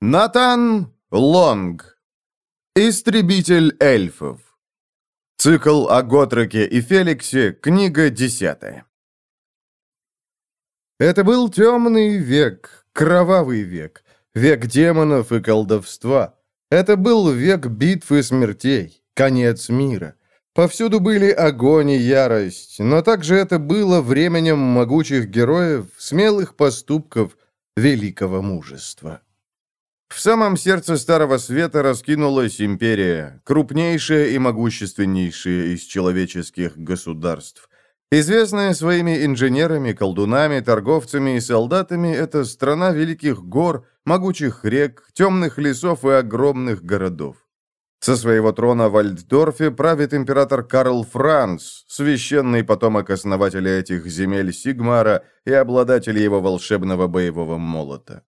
Натан Лонг. Истребитель эльфов. Цикл о Готроке и Феликсе, книга десятая. Это был темный век, кровавый век, век демонов и колдовства. Это был век битв и смертей, конец мира. Повсюду были огонь и ярость, но также это было временем могучих героев, смелых поступков, великого мужества. В самом сердце Старого Света раскинулась империя, крупнейшая и могущественнейшая из человеческих государств. Известная своими инженерами, колдунами, торговцами и солдатами, это страна великих гор, могучих рек, темных лесов и огромных городов. Со своего трона в Альддорфе правит император Карл Франц, священный потомок основателя этих земель Сигмара и обладатель его волшебного боевого молота.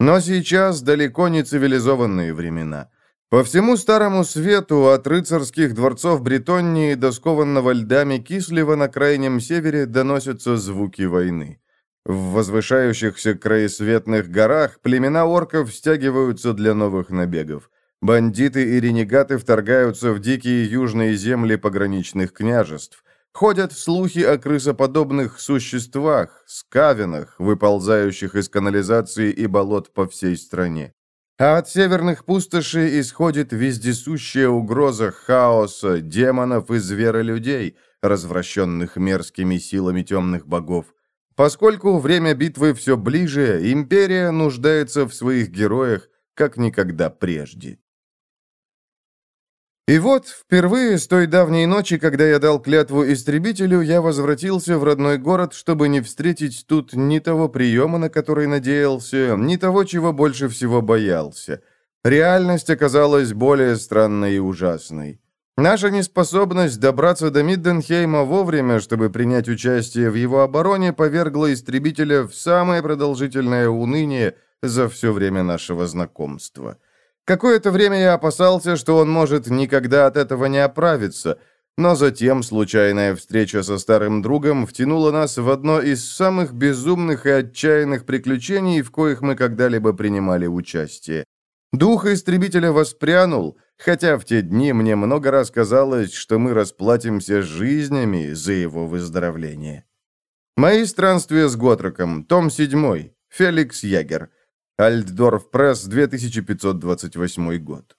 Но сейчас далеко не цивилизованные времена. По всему Старому Свету, от рыцарских дворцов Бретонии до скованного льдами Кислева на крайнем севере доносятся звуки войны. В возвышающихся краесветных горах племена орков стягиваются для новых набегов. Бандиты и ренегаты вторгаются в дикие южные земли пограничных княжеств. Ходят слухи о крысоподобных существах, скавинах, выползающих из канализации и болот по всей стране. А от северных пустошей исходит вездесущая угроза хаоса, демонов и зверолюдей, развращенных мерзкими силами темных богов. Поскольку время битвы все ближе, империя нуждается в своих героях, как никогда прежде. И вот, впервые с той давней ночи, когда я дал клятву истребителю, я возвратился в родной город, чтобы не встретить тут ни того приема, на который надеялся, ни того, чего больше всего боялся. Реальность оказалась более странной и ужасной. Наша неспособность добраться до Мидденхейма вовремя, чтобы принять участие в его обороне, повергла истребителя в самое продолжительное уныние за все время нашего знакомства. Какое-то время я опасался, что он может никогда от этого не оправиться, но затем случайная встреча со старым другом втянула нас в одно из самых безумных и отчаянных приключений, в коих мы когда-либо принимали участие. Дух истребителя воспрянул, хотя в те дни мне много раз казалось, что мы расплатимся жизнями за его выздоровление. Мои странствия с Готроком, том 7, Феликс Ягер. Альтдорф Пресс, 2528 год.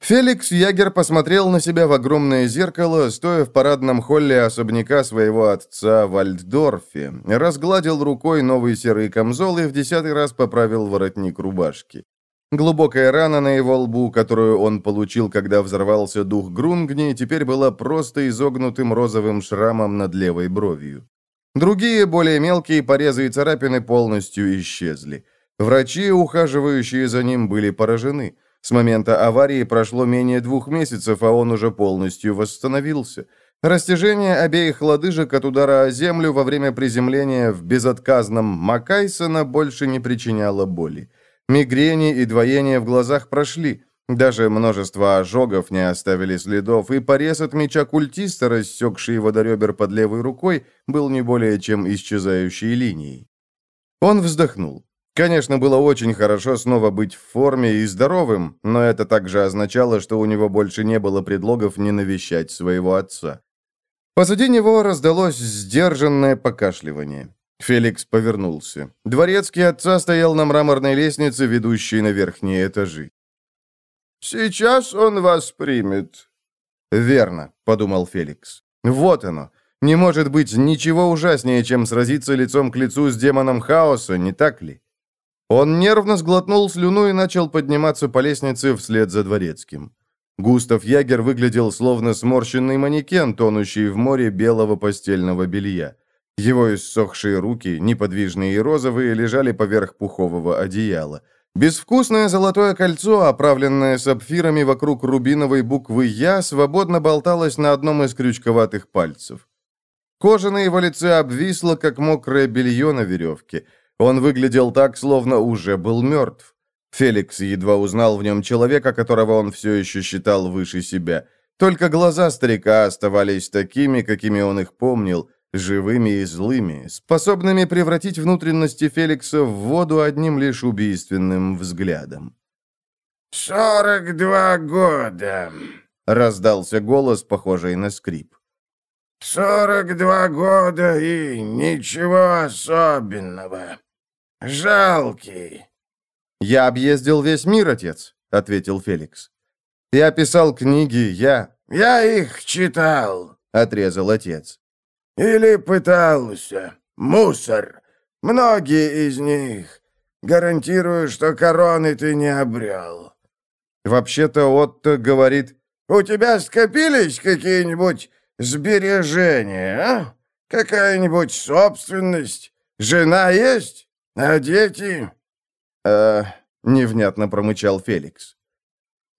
Феликс Ягер посмотрел на себя в огромное зеркало, стоя в парадном холле особняка своего отца в Альтдорфе, разгладил рукой новый серый камзол и в десятый раз поправил воротник рубашки. Глубокая рана на его лбу, которую он получил, когда взорвался дух Грунгни, теперь была просто изогнутым розовым шрамом над левой бровью. Другие, более мелкие порезы и царапины полностью исчезли. Врачи, ухаживающие за ним, были поражены. С момента аварии прошло менее двух месяцев, а он уже полностью восстановился. Растяжение обеих лодыжек от удара о землю во время приземления в безотказном Макайсона больше не причиняло боли. Мигрени и двоения в глазах прошли. Даже множество ожогов не оставили следов, и порез от меча культиста, рассекший его до ребер под левой рукой, был не более чем исчезающей линией. Он вздохнул. Конечно, было очень хорошо снова быть в форме и здоровым, но это также означало, что у него больше не было предлогов не навещать своего отца. Позади него раздалось сдержанное покашливание. Феликс повернулся. Дворецкий отца стоял на мраморной лестнице, ведущей на верхние этажи. «Сейчас он вас примет». «Верно», — подумал Феликс. «Вот оно. Не может быть ничего ужаснее, чем сразиться лицом к лицу с демоном хаоса, не так ли?» Он нервно сглотнул слюну и начал подниматься по лестнице вслед за дворецким. Густав Ягер выглядел словно сморщенный манекен, тонущий в море белого постельного белья. Его иссохшие руки, неподвижные и розовые, лежали поверх пухового одеяла. Безвкусное золотое кольцо, оправленное сапфирами вокруг рубиновой буквы «Я», свободно болталось на одном из крючковатых пальцев. Кожа на его лице обвисла, как мокрое белье на веревке. Он выглядел так, словно уже был мертв. Феликс едва узнал в нем человека, которого он все еще считал выше себя. Только глаза старика оставались такими, какими он их помнил, живыми и злыми, способными превратить внутренности Феликса в воду одним лишь убийственным взглядом. «Сорок два года», — раздался голос, похожий на скрип. «Сорок два года и ничего особенного. Жалкий». «Я объездил весь мир, отец», — ответил Феликс. «Я писал книги, я...» «Я их читал», — отрезал отец. «Или пытался. Мусор. Многие из них. Гарантирую, что короны ты не обрел». «Вообще-то Отто говорит...» «У тебя скопились какие-нибудь сбережения, а? Какая-нибудь собственность? Жена есть? А дети?» «Э...» — невнятно промычал Феликс.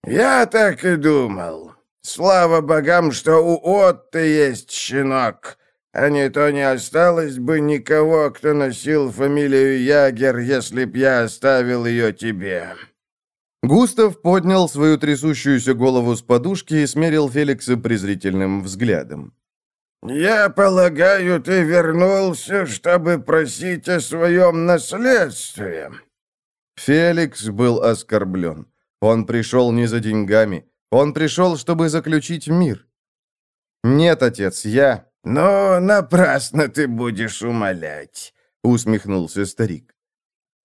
«Я так и думал. Слава богам, что у Отто есть щенок, а не то не осталось бы никого, кто носил фамилию Ягер, если б я оставил ее тебе». Густав поднял свою трясущуюся голову с подушки и смерил Феликса презрительным взглядом. «Я полагаю, ты вернулся, чтобы просить о своем наследстве». Феликс был оскорблен. Он пришел не за деньгами. Он пришел, чтобы заключить мир. «Нет, отец, я...» «Но напрасно ты будешь умолять», — усмехнулся старик.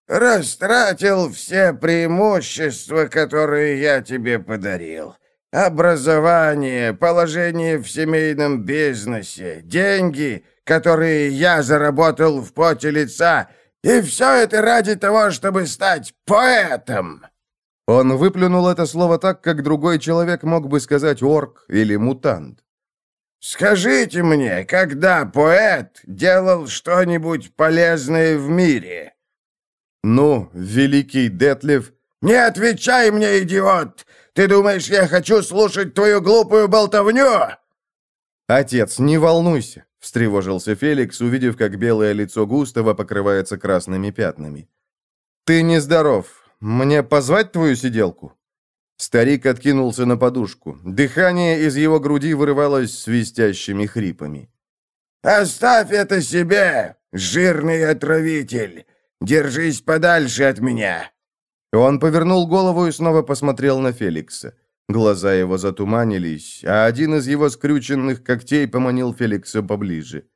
«Растратил все преимущества, которые я тебе подарил. Образование, положение в семейном бизнесе, деньги, которые я заработал в поте лица, и все это ради того, чтобы стать поэтом!» Он выплюнул это слово так, как другой человек мог бы сказать «орк» или «мутант». «Скажите мне, когда поэт делал что-нибудь полезное в мире?» «Ну, великий Детлев...» «Не отвечай мне, идиот! Ты думаешь, я хочу слушать твою глупую болтовню?» «Отец, не волнуйся», — встревожился Феликс, увидев, как белое лицо Густава покрывается красными пятнами. «Ты нездоров. Мне позвать твою сиделку?» Старик откинулся на подушку. Дыхание из его груди вырывалось свистящими хрипами. «Оставь это себе, жирный отравитель! Держись подальше от меня!» Он повернул голову и снова посмотрел на Феликса. Глаза его затуманились, а один из его скрюченных когтей поманил Феликса поближе.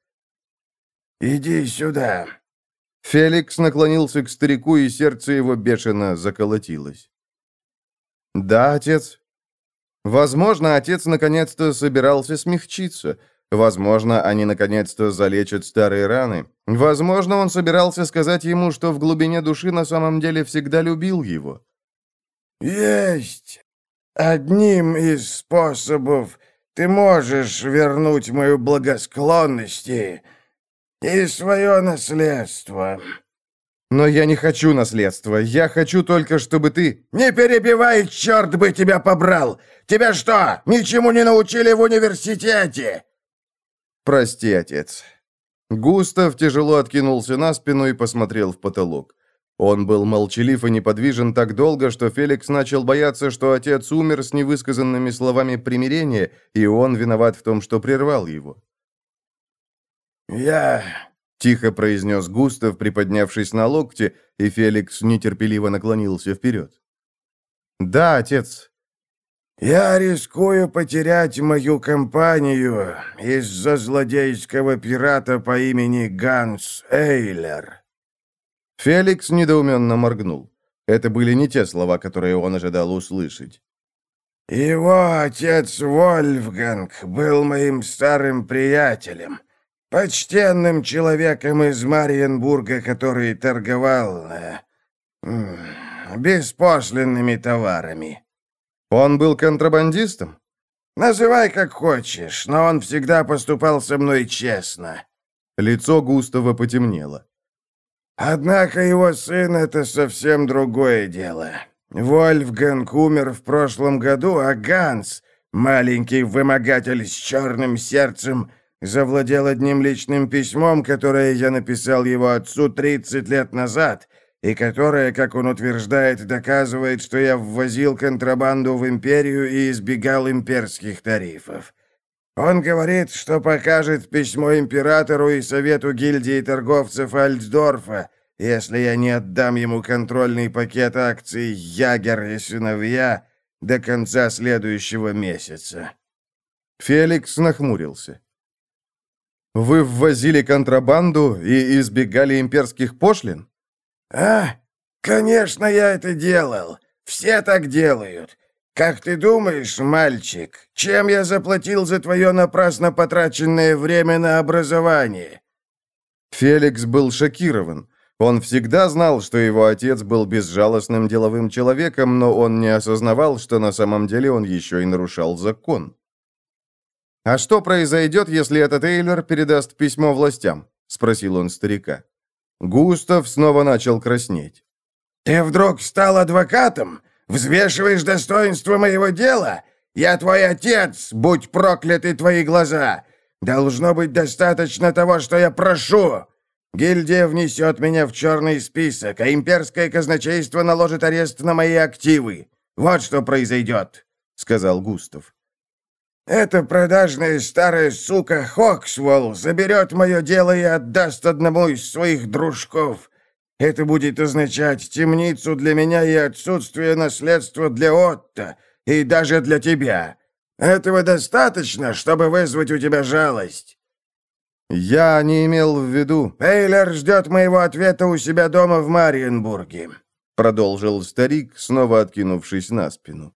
«Иди сюда!» Феликс наклонился к старику, и сердце его бешено заколотилось. «Да, отец». Возможно, отец наконец-то собирался смягчиться. Возможно, они наконец-то залечат старые раны. Возможно, он собирался сказать ему, что в глубине души на самом деле всегда любил его. «Есть. Одним из способов ты можешь вернуть мою благосклонность и, свое наследство». «Но я не хочу наследства. Я хочу только, чтобы ты...» «Не перебивай, черт бы тебя побрал! Тебя что, ничему не научили в университете?» «Прости, отец». Густав тяжело откинулся на спину и посмотрел в потолок. Он был молчалив и неподвижен так долго, что Феликс начал бояться, что отец умер с невысказанными словами примирения, и он виноват в том, что прервал его. «Я Тихо произнес Густав, приподнявшись на локте, и Феликс нетерпеливо наклонился вперед. «Да, отец». «Я рискую потерять мою компанию из-за злодейского пирата по имени Ганс Эйлер». Феликс недоуменно моргнул. Это были не те слова, которые он ожидал услышать. «Его отец Вольфганг был моим старым приятелем» почтенным человеком из Мариенбурга, который торговал э, беспосланными товарами. Он был контрабандистом? Называй как хочешь, но он всегда поступал со мной честно. Лицо Густава потемнело. Однако его сын — это совсем другое дело. Вольфганг умер в прошлом году, а Ганс, маленький вымогатель с черным сердцем, завладел одним личным письмом, которое я написал его отцу 30 лет назад, и которое, как он утверждает, доказывает, что я ввозил контрабанду в империю и избегал имперских тарифов. Он говорит, что покажет письмо императору и совету гильдии торговцев Альцдорфа, если я не отдам ему контрольный пакет акций «Ягер и сыновья» до конца следующего месяца». Феликс нахмурился. «Вы ввозили контрабанду и избегали имперских пошлин?» «А, конечно, я это делал. Все так делают. Как ты думаешь, мальчик, чем я заплатил за твое напрасно потраченное время на образование?» Феликс был шокирован. Он всегда знал, что его отец был безжалостным деловым человеком, но он не осознавал, что на самом деле он еще и нарушал закон. «А что произойдет, если этот Эйлер передаст письмо властям?» — спросил он старика. Густав снова начал краснеть. «Ты вдруг стал адвокатом? Взвешиваешь достоинство моего дела? Я твой отец, будь прокляты твои глаза! Должно быть достаточно того, что я прошу!» Гильдия внесет меня в черный список, а имперское казначейство наложит арест на мои активы. Вот что произойдет», — сказал Густав. «Эта продажная старая сука Хоксволл заберет мое дело и отдаст одному из своих дружков. Это будет означать темницу для меня и отсутствие наследства для Отто, и даже для тебя. Этого достаточно, чтобы вызвать у тебя жалость». «Я не имел в виду...» «Эйлер ждет моего ответа у себя дома в Мариенбурге», — продолжил старик, снова откинувшись на спину.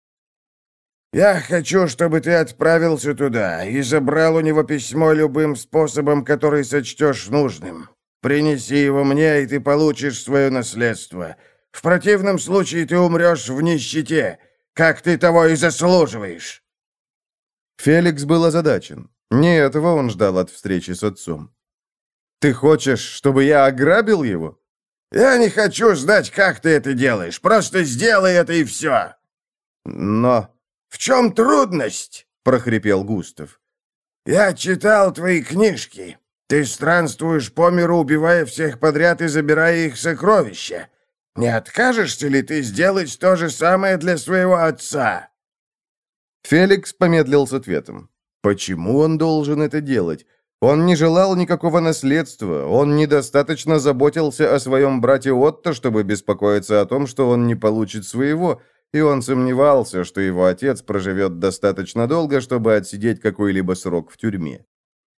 «Я хочу, чтобы ты отправился туда и забрал у него письмо любым способом, который сочтешь нужным. Принеси его мне, и ты получишь свое наследство. В противном случае ты умрешь в нищете, как ты того и заслуживаешь». Феликс был озадачен. Не этого он ждал от встречи с отцом. «Ты хочешь, чтобы я ограбил его?» «Я не хочу знать, как ты это делаешь. Просто сделай это и все». «Но...» «В чем трудность?» — прохрипел Густав. «Я читал твои книжки. Ты странствуешь по миру, убивая всех подряд и забирая их сокровища. Не откажешься ли ты сделать то же самое для своего отца?» Феликс помедлил с ответом. Почему он должен это делать? Он не желал никакого наследства, он недостаточно заботился о своем брате Отто, чтобы беспокоиться о том, что он не получит своего, и он сомневался, что его отец проживет достаточно долго, чтобы отсидеть какой-либо срок в тюрьме.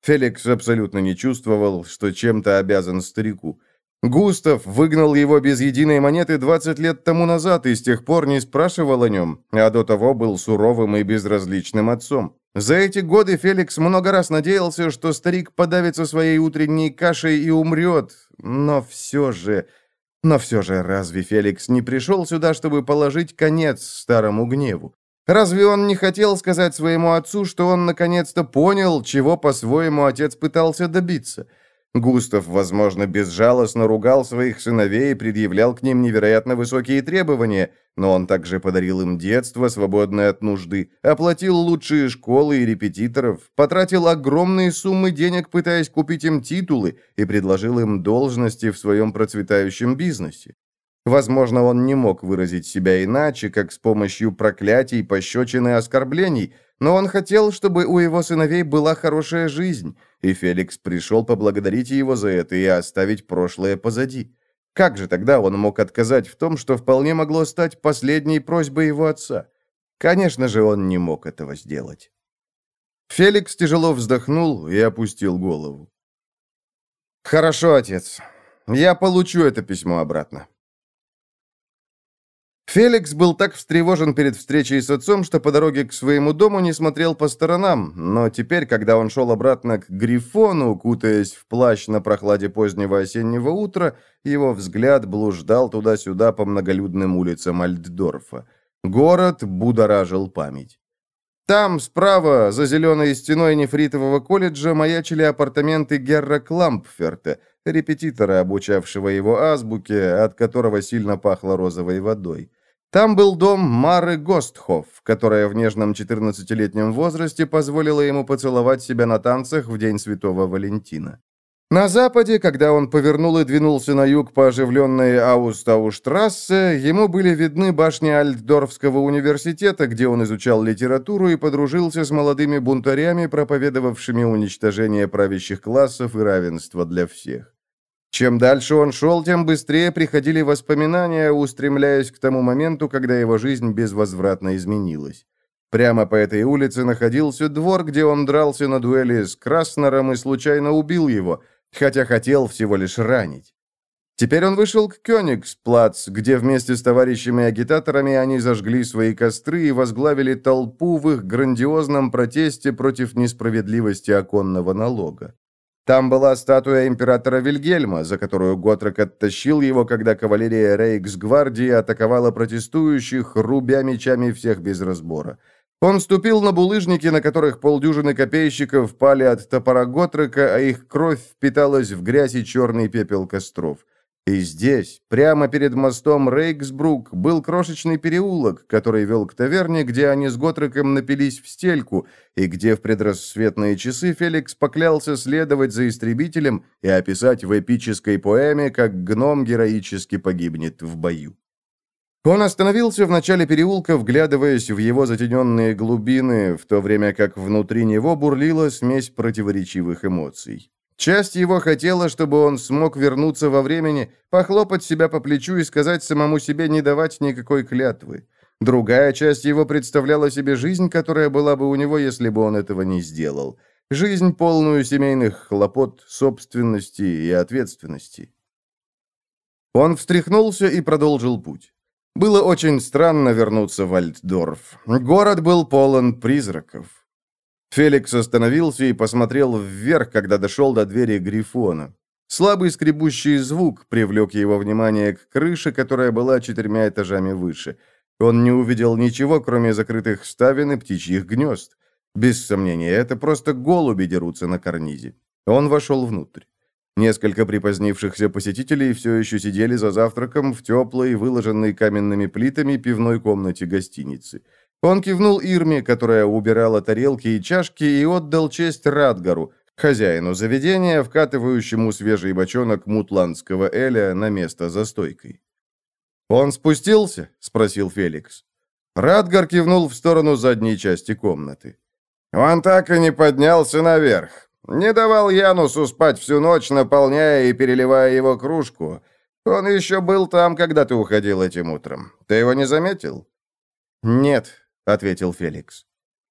Феликс абсолютно не чувствовал, что чем-то обязан старику. Густав выгнал его без единой монеты 20 лет тому назад и с тех пор не спрашивал о нем, а до того был суровым и безразличным отцом. За эти годы Феликс много раз надеялся, что старик подавится своей утренней кашей и умрет, но все же... Но все же, разве Феликс не пришел сюда, чтобы положить конец старому гневу? Разве он не хотел сказать своему отцу, что он наконец-то понял, чего по-своему отец пытался добиться? Густав, возможно, безжалостно ругал своих сыновей и предъявлял к ним невероятно высокие требования, но он также подарил им детство, свободное от нужды, оплатил лучшие школы и репетиторов, потратил огромные суммы денег, пытаясь купить им титулы, и предложил им должности в своем процветающем бизнесе. Возможно, он не мог выразить себя иначе, как с помощью проклятий, пощечин и оскорблений, но он хотел, чтобы у его сыновей была хорошая жизнь, и Феликс пришел поблагодарить его за это и оставить прошлое позади. Как же тогда он мог отказать в том, что вполне могло стать последней просьбой его отца? Конечно же, он не мог этого сделать. Феликс тяжело вздохнул и опустил голову. «Хорошо, отец. Я получу это письмо обратно. Феликс был так встревожен перед встречей с отцом, что по дороге к своему дому не смотрел по сторонам, но теперь, когда он шел обратно к Грифону, кутаясь в плащ на прохладе позднего осеннего утра, его взгляд блуждал туда-сюда по многолюдным улицам Альтдорфа. Город будоражил память. Там, справа, за зеленой стеной нефритового колледжа, маячили апартаменты Герра Клампферта, репетитора, обучавшего его азбуке, от которого сильно пахло розовой водой. Там был дом Мары Гостхоф, которая в нежном 14-летнем возрасте позволила ему поцеловать себя на танцах в день Святого Валентина. На западе, когда он повернул и двинулся на юг по оживленной Аустауш-трассе, ему были видны башни Альтдорфского университета, где он изучал литературу и подружился с молодыми бунтарями, проповедовавшими уничтожение правящих классов и равенство для всех. Чем дальше он шел, тем быстрее приходили воспоминания, устремляясь к тому моменту, когда его жизнь безвозвратно изменилась. Прямо по этой улице находился двор, где он дрался на дуэли с Краснером и случайно убил его – хотя хотел всего лишь ранить. Теперь он вышел к Кёнигсплац, где вместе с товарищами-агитаторами они зажгли свои костры и возглавили толпу в их грандиозном протесте против несправедливости оконного налога. Там была статуя императора Вильгельма, за которую Готрек оттащил его, когда кавалерия Рейксгвардии атаковала протестующих, рубя мечами всех без разбора. Он ступил на булыжники, на которых полдюжины копейщиков пали от топора Готрека, а их кровь впиталась в грязь и черный пепел костров. И здесь, прямо перед мостом Рейксбрук, был крошечный переулок, который вел к таверне, где они с Готреком напились в стельку, и где в предрассветные часы Феликс поклялся следовать за истребителем и описать в эпической поэме, как гном героически погибнет в бою. Он остановился в начале переулка, вглядываясь в его затененные глубины, в то время как внутри него бурлила смесь противоречивых эмоций. Часть его хотела, чтобы он смог вернуться во времени, похлопать себя по плечу и сказать самому себе не давать никакой клятвы. Другая часть его представляла себе жизнь, которая была бы у него, если бы он этого не сделал. Жизнь, полную семейных хлопот, собственности и ответственности. Он встряхнулся и продолжил путь. Было очень странно вернуться в Альтдорф. Город был полон призраков. Феликс остановился и посмотрел вверх, когда дошел до двери Грифона. Слабый скребущий звук привлек его внимание к крыше, которая была четырьмя этажами выше. Он не увидел ничего, кроме закрытых ставен и птичьих гнезд. Без сомнения, это просто голуби дерутся на карнизе. Он вошел внутрь. Несколько припозднившихся посетителей все еще сидели за завтраком в теплой, выложенной каменными плитами пивной комнате гостиницы. Он кивнул Ирме, которая убирала тарелки и чашки, и отдал честь Радгару, хозяину заведения, вкатывающему свежий бочонок мутландского эля на место за стойкой. «Он спустился?» — спросил Феликс. Радгар кивнул в сторону задней части комнаты. «Он так и не поднялся наверх. Не давал Янусу спать всю ночь, наполняя и переливая его кружку. Он еще был там, когда ты уходил этим утром. Ты его не заметил?» «Нет», — ответил Феликс.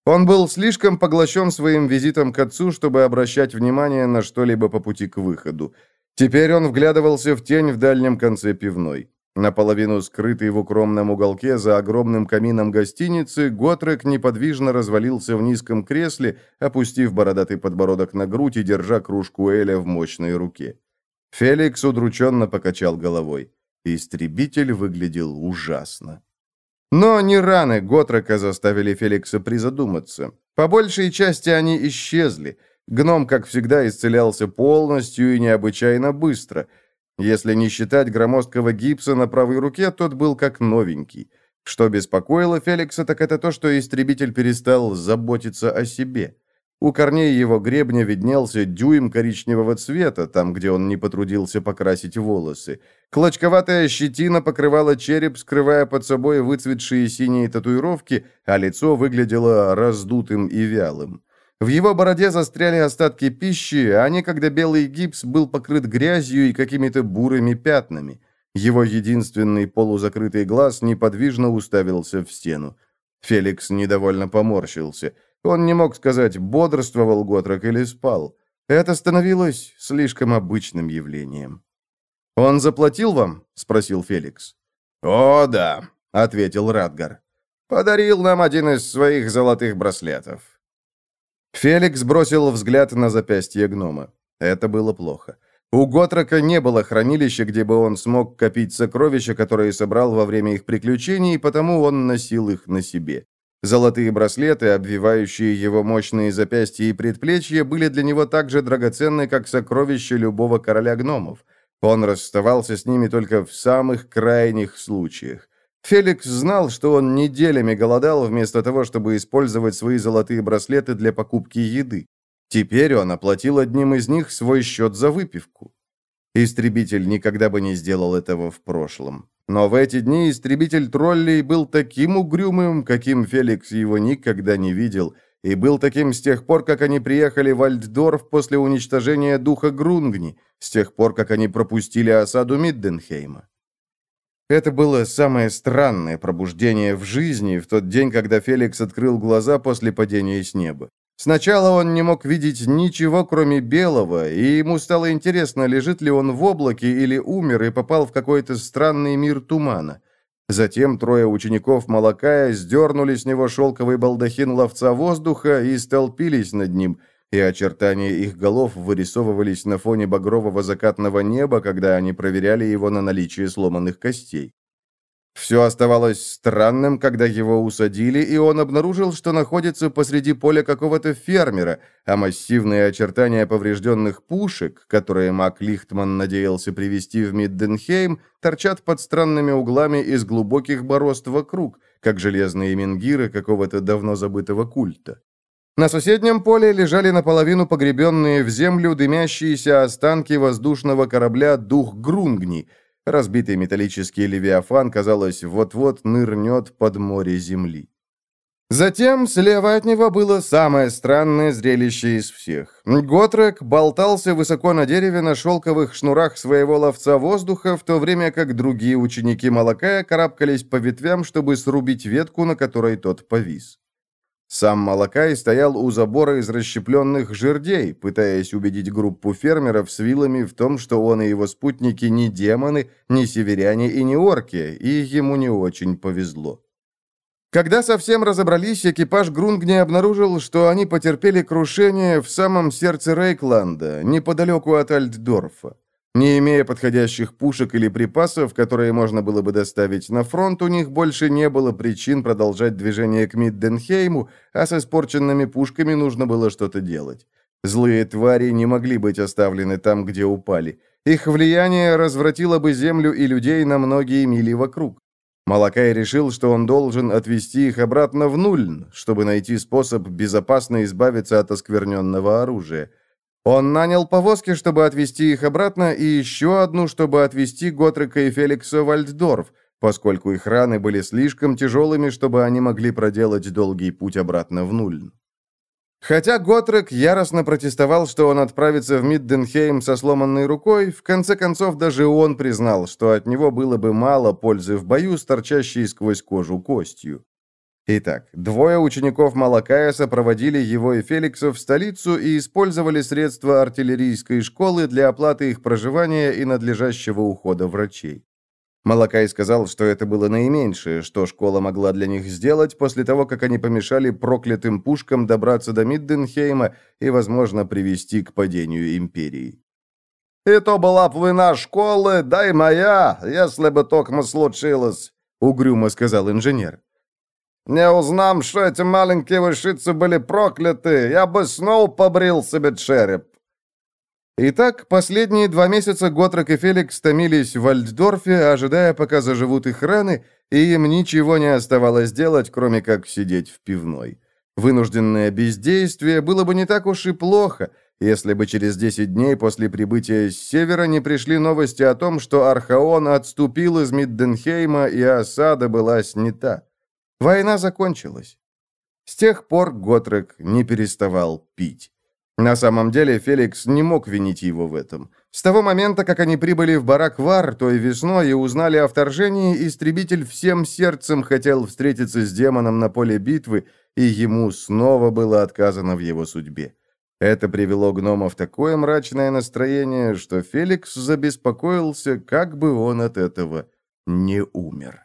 Он был слишком поглощен своим визитом к отцу, чтобы обращать внимание на что-либо по пути к выходу. Теперь он вглядывался в тень в дальнем конце пивной. Наполовину скрытый в укромном уголке за огромным камином гостиницы, Готрек неподвижно развалился в низком кресле, опустив бородатый подбородок на грудь и держа кружку Эля в мощной руке. Феликс удрученно покачал головой. Истребитель выглядел ужасно. Но не раны Готрека заставили Феликса призадуматься. По большей части они исчезли. Гном, как всегда, исцелялся полностью и необычайно быстро – если не считать громоздкого гипса на правой руке, тот был как новенький. Что беспокоило Феликса, так это то, что истребитель перестал заботиться о себе. У корней его гребня виднелся дюйм коричневого цвета, там, где он не потрудился покрасить волосы. Клочковатая щетина покрывала череп, скрывая под собой выцветшие синие татуировки, а лицо выглядело раздутым и вялым. В его бороде застряли остатки пищи, а некогда белый гипс был покрыт грязью и какими-то бурыми пятнами. Его единственный полузакрытый глаз неподвижно уставился в стену. Феликс недовольно поморщился. Он не мог сказать, бодрствовал Готрок или спал. Это становилось слишком обычным явлением. «Он заплатил вам?» — спросил Феликс. «О, да», — ответил Радгар. «Подарил нам один из своих золотых браслетов. Феликс бросил взгляд на запястье гнома. Это было плохо. У Готрока не было хранилища, где бы он смог копить сокровища, которые собрал во время их приключений, потому он носил их на себе. Золотые браслеты, обвивающие его мощные запястья и предплечья, были для него так же драгоценны, как сокровища любого короля гномов. Он расставался с ними только в самых крайних случаях. Феликс знал, что он неделями голодал вместо того, чтобы использовать свои золотые браслеты для покупки еды. Теперь он оплатил одним из них свой счет за выпивку. Истребитель никогда бы не сделал этого в прошлом. Но в эти дни истребитель троллей был таким угрюмым, каким Феликс его никогда не видел, и был таким с тех пор, как они приехали в Альтдорф после уничтожения духа Грунгни, с тех пор, как они пропустили осаду Мидденхейма. Это было самое странное пробуждение в жизни в тот день, когда Феликс открыл глаза после падения с неба. Сначала он не мог видеть ничего, кроме белого, и ему стало интересно, лежит ли он в облаке или умер и попал в какой-то странный мир тумана. Затем трое учеников Малакая сдернули с него шелковый балдахин ловца воздуха и столпились над ним, и очертания их голов вырисовывались на фоне багрового закатного неба, когда они проверяли его на наличие сломанных костей. Все оставалось странным, когда его усадили, и он обнаружил, что находится посреди поля какого-то фермера, а массивные очертания поврежденных пушек, которые Мак Лихтман надеялся привести в Мидденхейм, торчат под странными углами из глубоких борозд вокруг, как железные менгиры какого-то давно забытого культа. На соседнем поле лежали наполовину погребенные в землю дымящиеся останки воздушного корабля «Дух Грунгни», Разбитый металлический левиафан, казалось, вот-вот нырнет под море земли. Затем слева от него было самое странное зрелище из всех. Готрек болтался высоко на дереве на шелковых шнурах своего ловца воздуха, в то время как другие ученики Малакая карабкались по ветвям, чтобы срубить ветку, на которой тот повис. Сам Малакай стоял у забора из расщепленных жердей, пытаясь убедить группу фермеров с вилами в том, что он и его спутники не демоны, не северяне и не орки, и ему не очень повезло. Когда совсем разобрались, экипаж Грунгни обнаружил, что они потерпели крушение в самом сердце Рейкланда, неподалеку от Альтдорфа. Не имея подходящих пушек или припасов, которые можно было бы доставить на фронт, у них больше не было причин продолжать движение к Мидденхейму, а с испорченными пушками нужно было что-то делать. Злые твари не могли быть оставлены там, где упали. Их влияние развратило бы землю и людей на многие мили вокруг. Малакай решил, что он должен отвести их обратно в Нульн, чтобы найти способ безопасно избавиться от оскверненного оружия. Он нанял повозки, чтобы отвезти их обратно, и еще одну, чтобы отвезти Готрека и Феликса в Альтдорф, поскольку их раны были слишком тяжелыми, чтобы они могли проделать долгий путь обратно в Нульн. Хотя Готрек яростно протестовал, что он отправится в Мидденхейм со сломанной рукой, в конце концов даже он признал, что от него было бы мало пользы в бою с торчащей сквозь кожу костью. Итак, двое учеников Малакая сопроводили его и Феликса в столицу и использовали средства артиллерийской школы для оплаты их проживания и надлежащего ухода врачей. Малакай сказал, что это было наименьшее, что школа могла для них сделать после того, как они помешали проклятым пушкам добраться до Мидденхейма и, возможно, привести к падению империи. «И то была б вина школы, да и моя, если бы токмо случилось», — угрюмо сказал инженер. Не узнам, что эти маленькие вышицы были прокляты, я бы снова побрил себе череп. Итак, последние два месяца Готрек и Феликс томились в Альтдорфе, ожидая, пока заживут их раны, и им ничего не оставалось делать, кроме как сидеть в пивной. Вынужденное бездействие было бы не так уж и плохо, если бы через 10 дней после прибытия с севера не пришли новости о том, что Архаон отступил из Мидденхейма и осада была снята. Война закончилась. С тех пор Готрек не переставал пить. На самом деле Феликс не мог винить его в этом. С того момента, как они прибыли в барак Вар той весной и узнали о вторжении, истребитель всем сердцем хотел встретиться с демоном на поле битвы, и ему снова было отказано в его судьбе. Это привело гнома в такое мрачное настроение, что Феликс забеспокоился, как бы он от этого не умер.